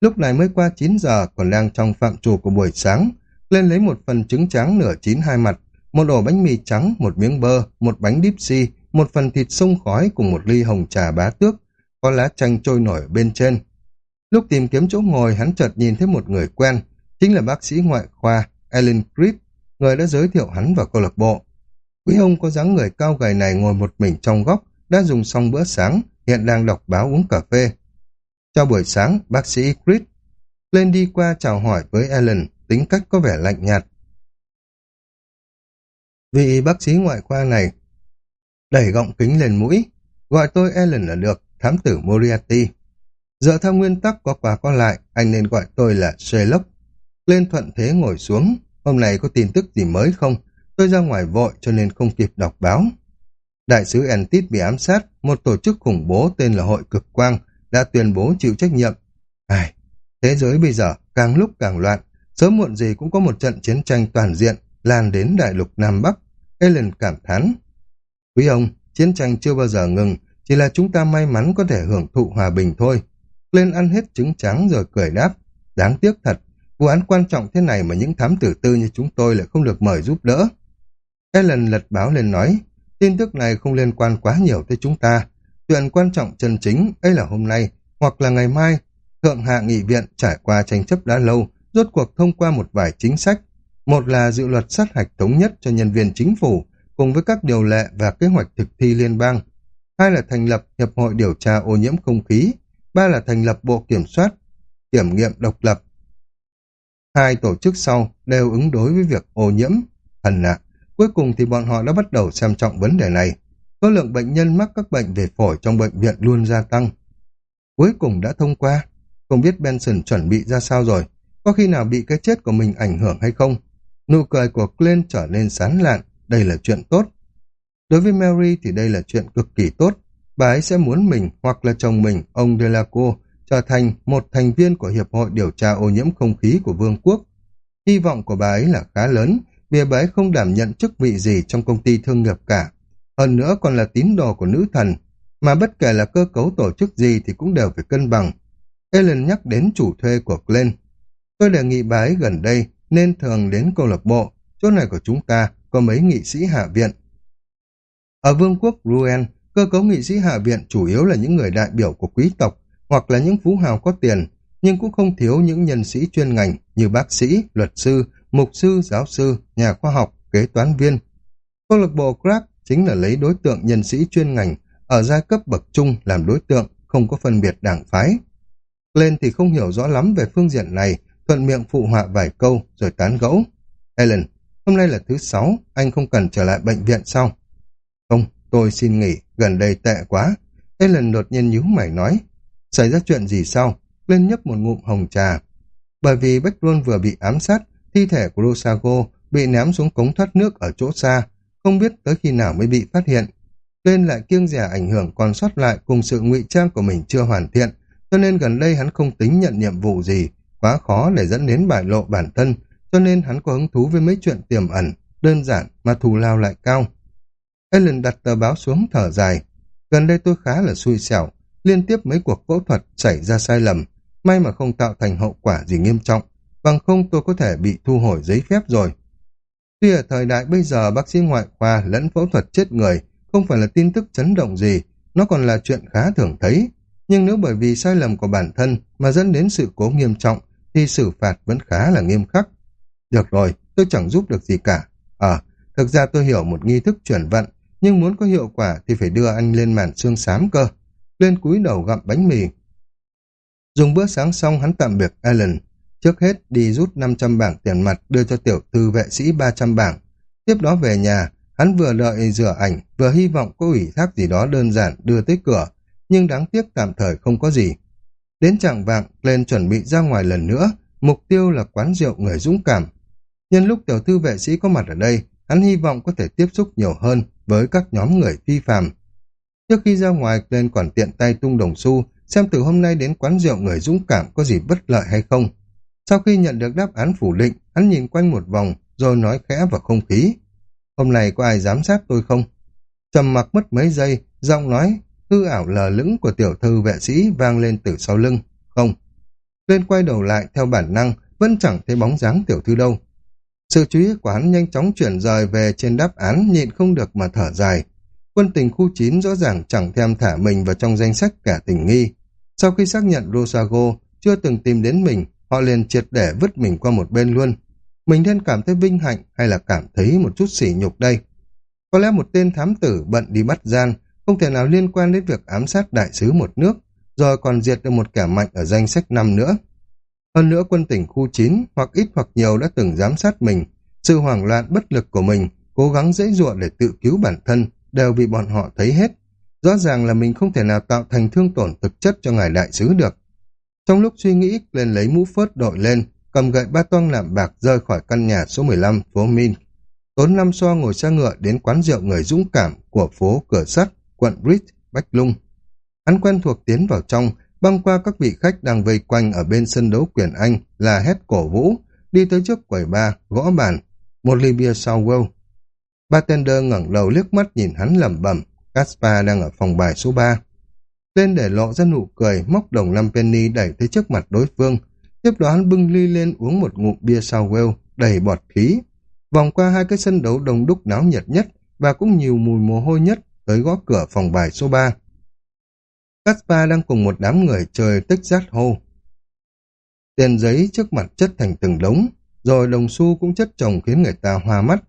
Lúc này mới qua 9 giờ còn đang trong phạm trù của buổi sáng. Lên lấy một phần trứng trắng nửa chín hai mặt, một ổ bánh mì trắng, một miếng bơ, một bánh đíp xi, một phần thịt sông khói cùng một ly hồng trà bá tước, có lá chanh trôi nổi ở bên trên. Lúc tìm kiếm chỗ ngồi, hắn chợt nhìn thấy một người quen, chính là bác sĩ ngoại khoa Ellen Creed, người đã giới thiệu hắn vào câu lạc bộ. Quý ông có dáng người cao gầy này ngồi một mình trong góc, đã dùng xong bữa sáng, hiện đang đọc báo uống cà phê. Cho buổi sáng, bác sĩ Chris Lên đi qua chào hỏi với Ellen, tính cách có vẻ lạnh nhạt. Vị bác sĩ ngoại khoa này đẩy gọng kính lên mũi, gọi tôi Ellen là được, thám tử Moriarty. Dựa theo nguyên tắc có qua có lại, anh nên gọi tôi là Sherlock. Lên thuận thế ngồi xuống, hôm nay có tin tức gì mới không? Tôi ra ngoài vội cho nên không kịp đọc báo. Đại sứ Entit bị ám sát, một tổ chức khủng bố tên là Hội Cực Quang đã tuyên bố chịu trách nhiệm. Ai, thế giới bây giờ càng lúc càng loạn, sớm muộn gì cũng có một trận chiến tranh toàn diện lan đến đại lục Nam Bắc. Ellen cảm thán. Quý ông, chiến tranh chưa bao giờ ngừng, chỉ là chúng ta may mắn có thể hưởng thụ hòa bình thôi lên ăn hết trứng trắng rồi cười đáp. Đáng tiếc thật, vụ án quan trọng thế này mà những thám tử tư như chúng tôi lại không được mời giúp đỡ. Ellen lật báo lên nói, tin tức này không liên quan quá nhiều tới chúng ta. Chuyện quan trọng chân chính ấy là hôm nay, hoặc là ngày mai, Thượng hạ nghị viện trải qua tranh chấp đã lâu, rốt cuộc thông qua một vài chính sách. Một là dự luật sát hạch thống nhất cho nhân viên chính phủ, cùng với các điều lệ và kế hoạch thực thi liên bang. Hai là thành lập Hiệp hội điều tra ô nhiễm không khí, ba là thành lập bộ kiểm soát, kiểm nghiệm độc lập. Hai tổ chức sau đều ứng đối với việc ô nhiễm, thần ạ. Cuối cùng thì bọn họ đã bắt đầu xem trọng vấn đề này. Số lượng bệnh nhân mắc các bệnh về phổi trong bệnh viện luôn gia tăng. Cuối cùng đã thông qua. Không biết Benson chuẩn bị ra sao rồi. Có khi nào bị cái chết của mình ảnh hưởng hay không? Nụ cười của Glenn trở nên sán lạn. Đây là chuyện tốt. Đối với Mary thì đây là chuyện cực kỳ tốt bà ấy sẽ muốn mình hoặc là chồng mình, ông Delacour, trở thành một thành viên của Hiệp hội điều tra ô nhiễm không khí của Vương quốc. Hy vọng của bà ấy là khá lớn, vì bái không đảm nhận chức vị gì trong công ty thương nghiệp cả. Hơn nữa còn là tín đồ của nữ thần, mà bất kể là cơ cấu tổ chức gì thì cũng đều phải cân bằng. Ellen nhắc đến chủ thuê của Glenn. Tôi đề nghị bái gần đây nên thường đến câu lạc bộ, chỗ này của chúng ta có mấy nghị sĩ hạ viện. Ở vương quốc Ruen, cơ cấu nghị sĩ hạ viện chủ yếu là những người đại biểu của quý tộc hoặc là những phú hào có tiền, nhưng cũng không thiếu những nhân sĩ chuyên ngành như bác sĩ, luật sư, mục sư, giáo sư, nhà khoa học, kế toán viên. Câu lạc bộ Crack chính là lấy đối tượng nhân sĩ chuyên ngành ở giai cấp bậc trung làm đối tượng, không có phân biệt đảng phái. Lên thì không hiểu rõ lắm về phương diện này, thuận miệng phụ họa vài câu rồi tán gẫu. Ellen, hôm nay là thứ sáu, anh không cần trở lại bệnh viện sao? Không, tôi xin nghỉ, gần đây tệ quá. Ellen đột nhiên nhíu mày nói, xảy ra chuyện gì sao? Lên nhấp một ngụm hồng trà. Bởi vì Bách Rôn vừa bị ám sát, thi thể của Rosago bị ném xuống cống thoát nước ở chỗ xa, không biết tới khi nào mới bị phát hiện. Lên lại kiêng dè ảnh hưởng còn sót lại cùng sự ngụy trang của mình chưa hoàn thiện, cho nên gần đây hắn không tính nhận nhiệm vụ gì, quá khó để dẫn đến bại lộ bản thân, cho nên hắn có hứng thú với mấy chuyện tiềm ẩn, đơn giản mà thù lao lại cao. Ellen đặt tờ báo xuống thở dài. Gần đây tôi khá là xui xẻo, liên tiếp mấy cuộc phẫu thuật xảy ra sai lầm, may mà không tạo thành hậu quả gì nghiêm trọng, bằng không tôi có thể bị thu hồi giấy phép rồi. Tuy ở thời đại bây giờ bác sĩ ngoại khoa lẫn phẫu thuật chết người không phải là tin tức chấn động gì, nó còn là chuyện khá thường thấy. Nhưng nếu bởi vì sai lầm của bản thân mà dẫn đến sự cố nghiêm trọng, thì xử phạt vẫn khá là nghiêm khắc. Được rồi, tôi chẳng giúp được gì cả. Ờ, thực ra tôi hiểu một nghi thức chuyển vận, nhưng muốn có hiệu quả thì phải đưa anh lên màn xương xám cơ. Lên cúi đầu gặm bánh mì. Dùng bữa sáng xong hắn tạm biệt Alan. Trước hết đi rút 500 bảng tiền mặt đưa cho tiểu thư vệ sĩ 300 bảng. Tiếp đó về nhà, hắn vừa đợi rửa ảnh, vừa hy vọng có ủy thác gì đó đơn giản đưa tới cửa, nhưng đáng tiếc tạm thời không có gì. Đến trạng vạng, lên chuẩn bị ra ngoài lần nữa, mục tiêu là quán rượu người dũng cảm. Nhân lúc tiểu thư vệ sĩ có mặt ở đây, hắn hy vọng có thể tiếp xúc nhiều hơn với các nhóm người phi phàm. Trước khi ra ngoài, lên còn tiện tay tung đồng xu, xem từ hôm nay đến quán rượu người dũng cảm có gì bất lợi hay không. Sau khi nhận được đáp án phủ định, hắn nhìn quanh một vòng, rồi nói khẽ vào không khí. Hôm nay có ai giám sát tôi không? Trầm mặc mất mấy giây, giọng nói hư ảo lờ lững của tiểu thư vệ sĩ vang lên từ sau lưng. Không. Lên quay đầu lại theo bản năng, vẫn chẳng thấy bóng dáng tiểu thư đâu. Sự chú ý của hắn nhanh chóng chuyển rời về trên đáp án nhịn không được mà thở dài. Quân tình khu 9 rõ ràng chẳng thèm thả mình vào trong danh sách cả tình nghi. Sau khi xác nhận Rosago chưa từng tìm đến mình, họ liền triệt để vứt mình qua một bên luôn. Mình nên cảm thấy vinh hạnh hay là cảm thấy một chút sỉ nhục đây? Có lẽ một tên thám tử bận đi bắt gian, không thể nào liên quan đến việc ám sát đại sứ một nước, rồi còn diệt được một kẻ mạnh ở danh sách năm nữa. Hơn nữa quân tỉnh khu 9 hoặc ít hoặc nhiều đã từng giám sát mình, sự hoảng loạn bất lực của mình, cố gắng dễ dụa để tự cứu bản thân, đều bị bọn họ thấy hết. Rõ ràng là mình không thể nào tạo thành thương tổn thực chất cho ngài đại sứ được. Trong lúc suy nghĩ, lên lấy mũ phớt đội lên, cầm gậy ba toang làm bạc rơi khỏi căn nhà số 15 phố Min. Tốn năm so ngồi xe ngựa đến quán rượu người dũng cảm của phố Cửa Sắt, quận Bridge, Bách Lung. Hắn quen thuộc tiến vào trong, băng qua các vị khách đang vây quanh ở bên sân đấu quyền Anh là hét cổ vũ, đi tới trước quầy ba, gõ bàn, một ly bia sau Will. Bartender ngẩng đầu liếc mắt nhìn hắn lẩm bẩm, Caspar đang ở phòng bài số 3. Lên để lộ ra nụ cười, móc đồng 5 penny đẩy tới trước mặt đối phương. Tiếp đó hắn bưng ly lên uống một ngụm bia sao Will, đầy bọt khí. Vòng qua hai cái sân đấu đông đúc náo nhiệt nhất và cũng nhiều mùi mồ hôi nhất tới gõ cửa phòng bài số 3. Caspar đang cùng một đám người chơi tích giác hô. Tiền giấy trước mặt chất thành từng đống, rồi đồng xu cũng chất chồng khiến người ta hoa mắt.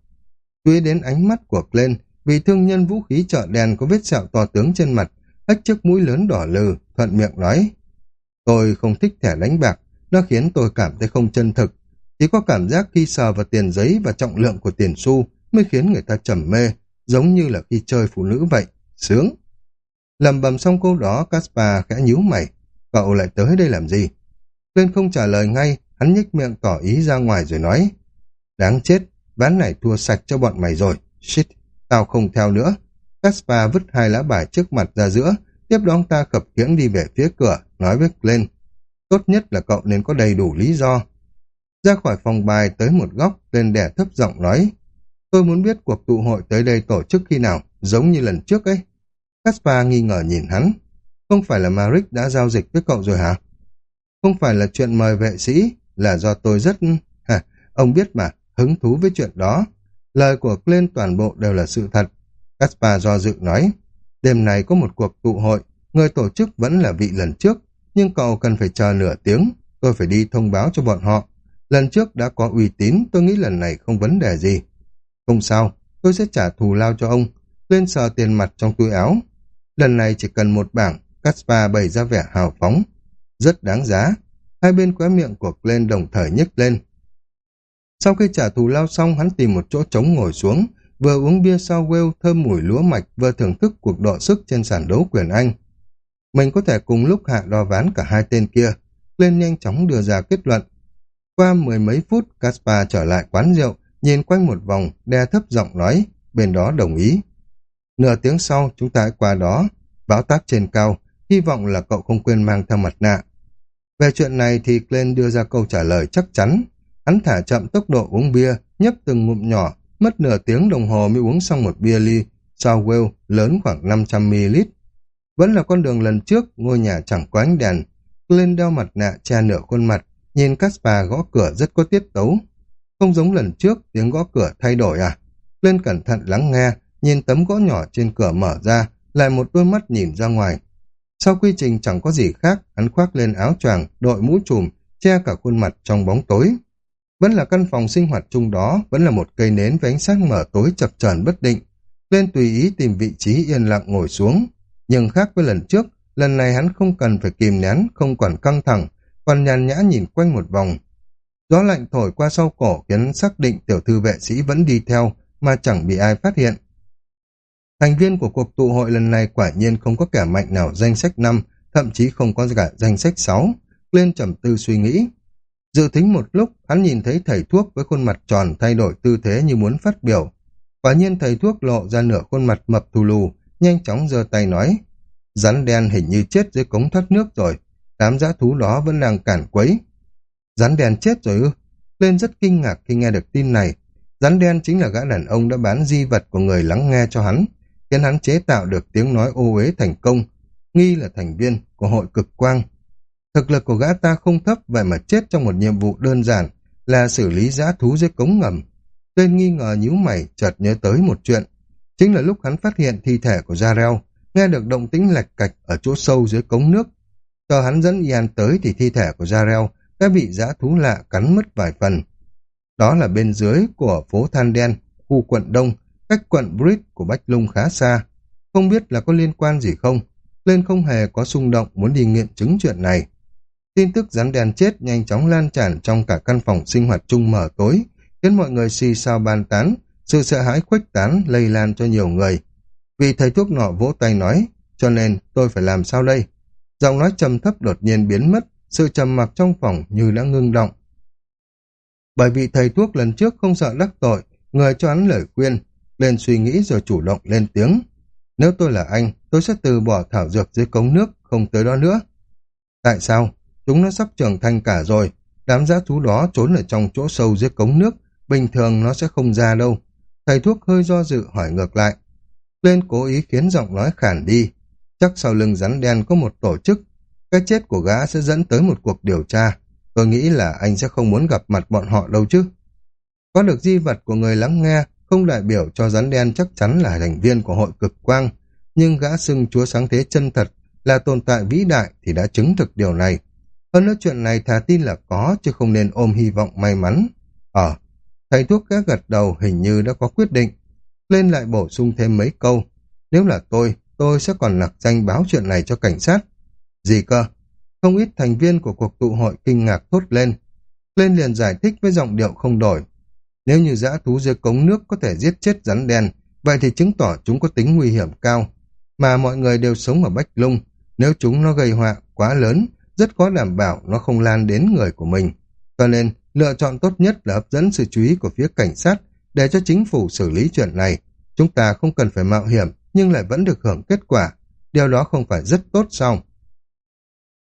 Tuy đến ánh mắt của Glenn, vì thương nhân vũ khí chợ đèn có vết sẹo to tướng trên mặt, hất chiếc mũi lớn đỏ lừ, thuận miệng nói. Tôi không thích thẻ đánh bạc, nó khiến tôi cảm thấy không chân thực. Chỉ có cảm giác khi sờ vào tiền giấy và trọng lượng của tiền xu mới khiến người ta trầm mê, giống như là khi chơi phụ nữ vậy. Sướng! Lầm bầm xong câu đó, Caspar khẽ nhíu mày. Cậu lại tới đây làm gì? Lên không trả lời ngay, hắn nhếch miệng tỏ ý ra ngoài rồi nói. Đáng chết, ván này thua sạch cho bọn mày rồi. Shit, tao không theo nữa. Caspar vứt hai lá bài trước mặt ra giữa, tiếp đó ông ta khập khiễng đi về phía cửa, nói với Glenn. Tốt nhất là cậu nên có đầy đủ lý do. Ra khỏi phòng bài tới một góc, lên đẻ thấp giọng nói. Tôi muốn biết cuộc tụ hội tới đây tổ chức khi nào, giống như lần trước ấy. Caspar nghi ngờ nhìn hắn. Không phải là Maric đã giao dịch với cậu rồi hả? Không phải là chuyện mời vệ sĩ, là do tôi rất... Hả, ông biết mà, hứng thú với chuyện đó. Lời của Glenn toàn bộ đều là sự thật. Caspar do dự nói, đêm nay có một cuộc tụ hội, người tổ chức vẫn là vị lần trước, nhưng cậu cần phải chờ nửa tiếng, tôi phải đi thông báo cho bọn họ. Lần trước đã có uy tín, tôi nghĩ lần này không vấn đề gì. Không sao, tôi sẽ trả thù lao cho ông. Lên sờ tiền mặt trong túi áo. Lần này chỉ cần một bảng, Caspar bày ra vẻ hào phóng. Rất đáng giá. Hai bên khóe miệng của Glenn đồng thời nhếch lên. Sau khi trả thù lao xong, hắn tìm một chỗ trống ngồi xuống, vừa uống bia sau Wales thơm mùi lúa mạch, vừa thưởng thức cuộc đọ sức trên sàn đấu quyền Anh. Mình có thể cùng lúc hạ đo ván cả hai tên kia. Lên nhanh chóng đưa ra kết luận. Qua mười mấy phút, Caspar trở lại quán rượu, nhìn quanh một vòng, đe thấp giọng nói, bên đó đồng ý. Nửa tiếng sau, chúng ta qua đó, báo tác trên cao, hy vọng là cậu không quên mang theo mặt nạ. Về chuyện này thì Glenn đưa ra câu trả lời chắc chắn. Hắn thả chậm tốc độ uống bia, nhấp từng ngụm nhỏ, mất nửa tiếng đồng hồ mới uống xong một bia ly, Southwell lớn khoảng 500ml. Vẫn là con đường lần trước, ngôi nhà chẳng có ánh đèn. Glenn đeo mặt nạ che nửa khuôn mặt, nhìn Caspar gõ cửa rất có tiết tấu. Không giống lần trước, tiếng gõ cửa thay đổi à? Glenn cẩn thận lắng nghe, nhìn tấm gõ nhỏ trên cửa mở ra, lại một đôi mắt nhìn ra ngoài. Sau quy trình chẳng có gì khác, hắn khoác lên áo choàng, đội mũ trùm, che cả khuôn mặt trong bóng tối. Vẫn là căn phòng sinh hoạt chung đó, vẫn là một cây nến với ánh sáng mở tối chập chờn bất định. Lên tùy ý tìm vị trí yên lặng ngồi xuống. Nhưng khác với lần trước, lần này hắn không cần phải kìm nén, không còn căng thẳng, còn nhàn nhã nhìn quanh một vòng. Gió lạnh thổi qua sau cổ khiến xác định tiểu thư vệ sĩ vẫn đi theo, mà chẳng bị ai phát hiện. Thành viên của cuộc tụ hội lần này quả nhiên không có kẻ mạnh nào danh sách 5, thậm chí không có cả danh sách 6. Lên trầm tư suy nghĩ. Dự tính một lúc, hắn nhìn thấy thầy thuốc với khuôn mặt tròn thay đổi tư thế như muốn phát biểu. Quả nhiên thầy thuốc lộ ra nửa khuôn mặt mập thù lù, nhanh chóng giơ tay nói. Rắn đen hình như chết dưới cống thoát nước rồi, đám giã thú đó vẫn đang cản quấy. Rắn đen chết rồi ư? Lên rất kinh ngạc khi nghe được tin này. Rắn đen chính là gã đàn ông đã bán di vật của người lắng nghe cho hắn, khiến hắn chế tạo được tiếng nói ô uế thành công, nghi là thành viên của hội cực quang. Thực lực của gã ta không thấp vậy mà chết trong một nhiệm vụ đơn giản là xử lý giã thú dưới cống ngầm. Tên nghi ngờ nhíu mày chợt nhớ tới một chuyện. Chính là lúc hắn phát hiện thi thể của Jarel, nghe được động tĩnh lạch cạch ở chỗ sâu dưới cống nước. Chờ hắn dẫn Ian tới thì thi thể của Jarel đã bị giã thú lạ cắn mất vài phần. Đó là bên dưới của phố Than Đen, khu quận Đông, cách quận Brit của Bách Lung khá xa. Không biết là có liên quan gì không? Lên không hề có xung động muốn đi nghiệm chứng chuyện này. Tin tức rắn đen chết nhanh chóng lan tràn trong cả căn phòng sinh hoạt chung mở tối, khiến mọi người xì sao bàn tán, sự sợ hãi khuếch tán lây lan cho nhiều người. Vì thầy thuốc nọ vỗ tay nói, cho nên tôi phải làm sao đây? Giọng nói trầm thấp đột nhiên biến mất, sự trầm mặc trong phòng như đã ngưng động. Bởi vì thầy thuốc lần trước không sợ đắc tội, người cho hắn lời khuyên, lên suy nghĩ rồi chủ động lên tiếng. Nếu tôi là anh, tôi sẽ từ bỏ thảo dược dưới cống nước, không tới đó nữa. Tại sao? Chúng nó sắp trưởng thành cả rồi. Đám giá thú đó trốn ở trong chỗ sâu dưới cống nước, bình thường nó sẽ không ra đâu. Thầy thuốc hơi do dự hỏi ngược lại. Lên cố ý khiến giọng nói khản đi. Chắc sau lưng rắn đen có một tổ chức. Cái chết của gã sẽ dẫn tới một cuộc điều tra. Tôi nghĩ là anh sẽ không muốn gặp mặt bọn họ đâu chứ. Có được di vật của người lắng nghe không đại biểu cho rắn đen chắc chắn là thành viên của hội cực quang, nhưng gã xưng chúa sáng thế chân thật là tồn tại vĩ đại thì đã chứng thực điều này. Hơn nữa chuyện này thà tin là có chứ không nên ôm hy vọng may mắn. Ờ, thầy thuốc gã gật đầu hình như đã có quyết định. Lên lại bổ sung thêm mấy câu. Nếu là tôi, tôi sẽ còn nặc danh báo chuyện này cho cảnh sát. Gì cơ? Không ít thành viên của cuộc tụ hội kinh ngạc thốt lên. Lên liền giải thích với giọng điệu không đổi. Nếu như dã thú dưới cống nước có thể giết chết rắn đen, vậy thì chứng tỏ chúng có tính nguy hiểm cao. Mà mọi người đều sống ở Bách Lung, nếu chúng nó gây họa quá lớn, rất khó đảm bảo nó không lan đến người của mình. Cho nên, lựa chọn tốt nhất là hấp dẫn sự chú ý của phía cảnh sát để cho chính phủ xử lý chuyện này. Chúng ta không cần phải mạo hiểm, nhưng lại vẫn được hưởng kết quả. Điều đó không phải rất tốt sao?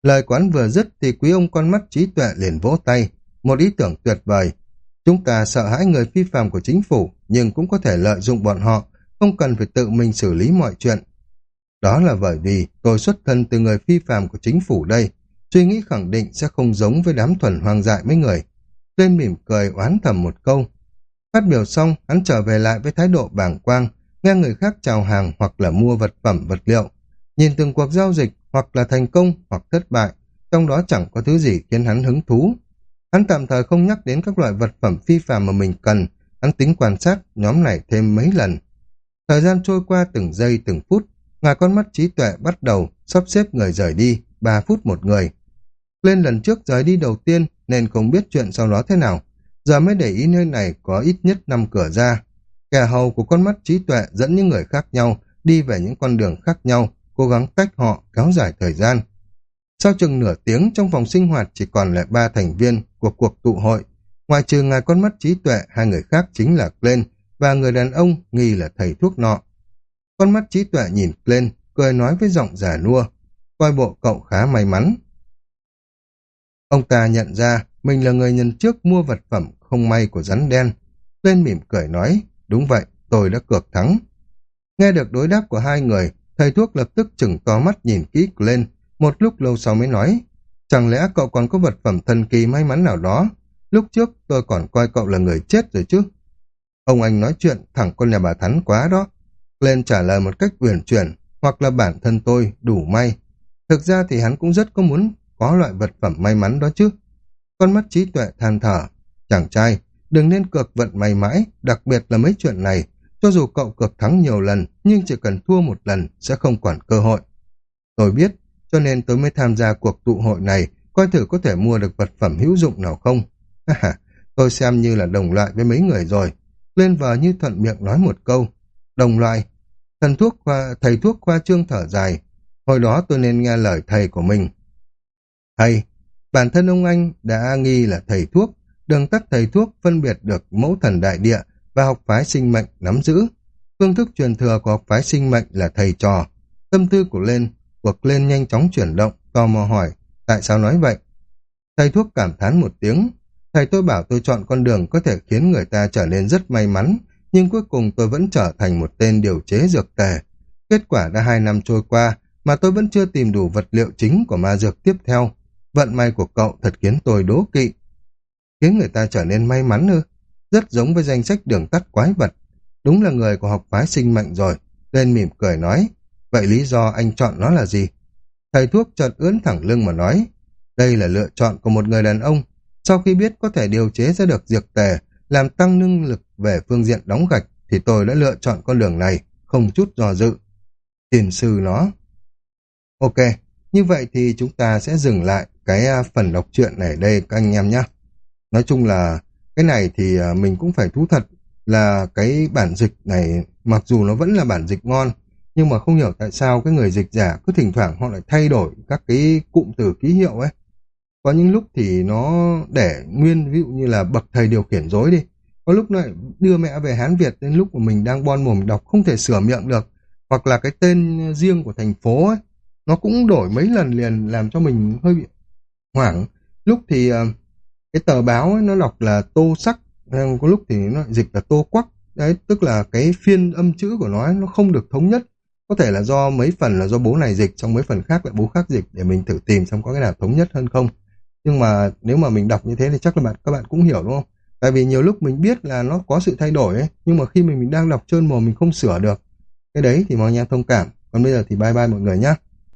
Lời quán vừa dứt thì quý ông con mắt trí tuệ liền vỗ tay. Một ý tưởng tuyệt vời, Chúng ta sợ hãi người phi phạm của chính phủ, nhưng cũng có thể lợi dụng bọn họ, không cần phải tự mình xử lý mọi chuyện. Đó là bởi vì tôi xuất thân từ người phi phạm của chính phủ đây suy nghĩ khẳng định sẽ không giống với đám thuần hoang dại mấy người. Lên mỉm cười oán thầm một câu. Phát biểu xong, hắn trở về lại với thái độ bảng quang, nghe người khác chào hàng hoặc là mua vật phẩm vật liệu. Nhìn từng cuộc giao dịch hoặc là thành công hoặc thất bại, trong đó chẳng có thứ gì khiến hắn hứng thú. Hắn tạm thời không nhắc đến các loại vật phẩm phi phàm mà mình cần, hắn tính quan sát nhóm này thêm mấy lần. Thời gian trôi qua từng giây từng phút, ngài con mắt trí tuệ bắt đầu sắp xếp người rời đi, 3 phút một người. Lên lần trước rời đi đầu tiên nên không biết chuyện sau đó thế nào. Giờ mới để ý nơi này có ít nhất năm cửa ra. Kẻ hầu của con mắt trí tuệ dẫn những người khác nhau đi về những con đường khác nhau, cố gắng tách họ, kéo dài thời gian. Sau chừng nửa tiếng trong phòng sinh hoạt chỉ còn lại ba thành viên của cuộc tụ hội. Ngoài trừ ngài con mắt trí tuệ, hai người khác chính là Glenn và người đàn ông nghi là thầy thuốc nọ. Con mắt trí tuệ nhìn lên, cười nói với giọng giả nua. Coi bộ cậu khá may mắn. Ông ta nhận ra mình là người nhân trước mua vật phẩm không may của rắn đen. Lên mỉm cười nói, đúng vậy, tôi đã cược thắng. Nghe được đối đáp của hai người, thầy thuốc lập tức chừng to mắt nhìn kỹ lên, một lúc lâu sau mới nói, chẳng lẽ cậu còn có vật phẩm thần kỳ may mắn nào đó? Lúc trước tôi còn coi cậu là người chết rồi chứ. Ông anh nói chuyện thẳng con nhà bà Thắn quá đó. Lên trả lời một cách uyển chuyển, hoặc là bản thân tôi đủ may. Thực ra thì hắn cũng rất có muốn có loại vật phẩm may mắn đó chứ. Con mắt trí tuệ than thở. Chàng trai, đừng nên cược vận may mãi, đặc biệt là mấy chuyện này. Cho dù cậu cược thắng nhiều lần, nhưng chỉ cần thua một lần sẽ không còn cơ hội. Tôi biết, cho nên tôi mới tham gia cuộc tụ hội này, coi thử có thể mua được vật phẩm hữu dụng nào không. tôi xem như là đồng loại với mấy người rồi. Lên vờ như thuận miệng nói một câu. Đồng loại. Thần thuốc khoa, thầy thuốc khoa trương thở dài. Hồi đó tôi nên nghe lời thầy của mình. Thầy, bản thân ông anh đã nghi là thầy thuốc, đường tắt thầy thuốc phân biệt được mẫu thần đại địa và học phái sinh mệnh nắm giữ. Phương thức truyền thừa của học phái sinh mệnh là thầy trò. Tâm tư của Lên, cuộc Lên nhanh chóng chuyển động, tò mò hỏi, tại sao nói vậy? Thầy thuốc cảm thán một tiếng, thầy tôi bảo tôi chọn con đường có thể khiến người ta trở nên rất may mắn, nhưng cuối cùng tôi vẫn trở thành một tên điều chế dược tề. Kết quả đã hai năm trôi qua, mà tôi vẫn chưa tìm đủ vật liệu chính của ma dược tiếp theo. Vận may của cậu thật khiến tôi đố kỵ. Khiến người ta trở nên may mắn ư? Rất giống với danh sách đường tắt quái vật. Đúng là người của học phái sinh mệnh rồi. Lên mỉm cười nói. Vậy lý do anh chọn nó là gì? Thầy thuốc chợt ướn thẳng lưng mà nói. Đây là lựa chọn của một người đàn ông. Sau khi biết có thể điều chế ra được dược tề, làm tăng năng lực về phương diện đóng gạch, thì tôi đã lựa chọn con đường này, không chút do dự. Tiền sư nó. Ok, như vậy thì chúng ta sẽ dừng lại cái à, phần đọc truyện này đây các anh em nhé. Nói chung là cái này thì à, mình cũng phải thú thật là cái bản dịch này mặc dù nó vẫn là bản dịch ngon nhưng mà không hiểu tại sao cái người dịch giả cứ thỉnh thoảng họ lại thay đổi các cái cụm từ ký hiệu ấy. Có những lúc thì nó để nguyên ví dụ như là bậc thầy điều khiển dối đi. Có lúc lại đưa mẹ về Hán Việt đến lúc mà mình đang bon mồm đọc không thể sửa miệng được. Hoặc là cái tên riêng của thành phố ấy, nó cũng đổi mấy lần liền làm cho mình hơi bị hoảng. Lúc thì uh, cái tờ báo ấy, nó đọc là tô sắc, có lúc thì nó dịch là tô quắc. Đấy, tức là cái phiên âm chữ của nó nó không được thống nhất. Có thể là do mấy phần là do bố này dịch, trong mấy phần khác lại bố khác dịch để mình thử tìm xem có cái nào thống nhất hơn không. Nhưng mà nếu mà mình đọc như thế thì chắc là bạn các bạn cũng hiểu đúng không? Tại vì nhiều lúc mình biết là nó có sự thay đổi ấy, nhưng mà khi mình, mình đang đọc trơn mồm mình không sửa được. Cái đấy thì mong anh thông cảm. Còn bây giờ thì bye bye mọi người nhé.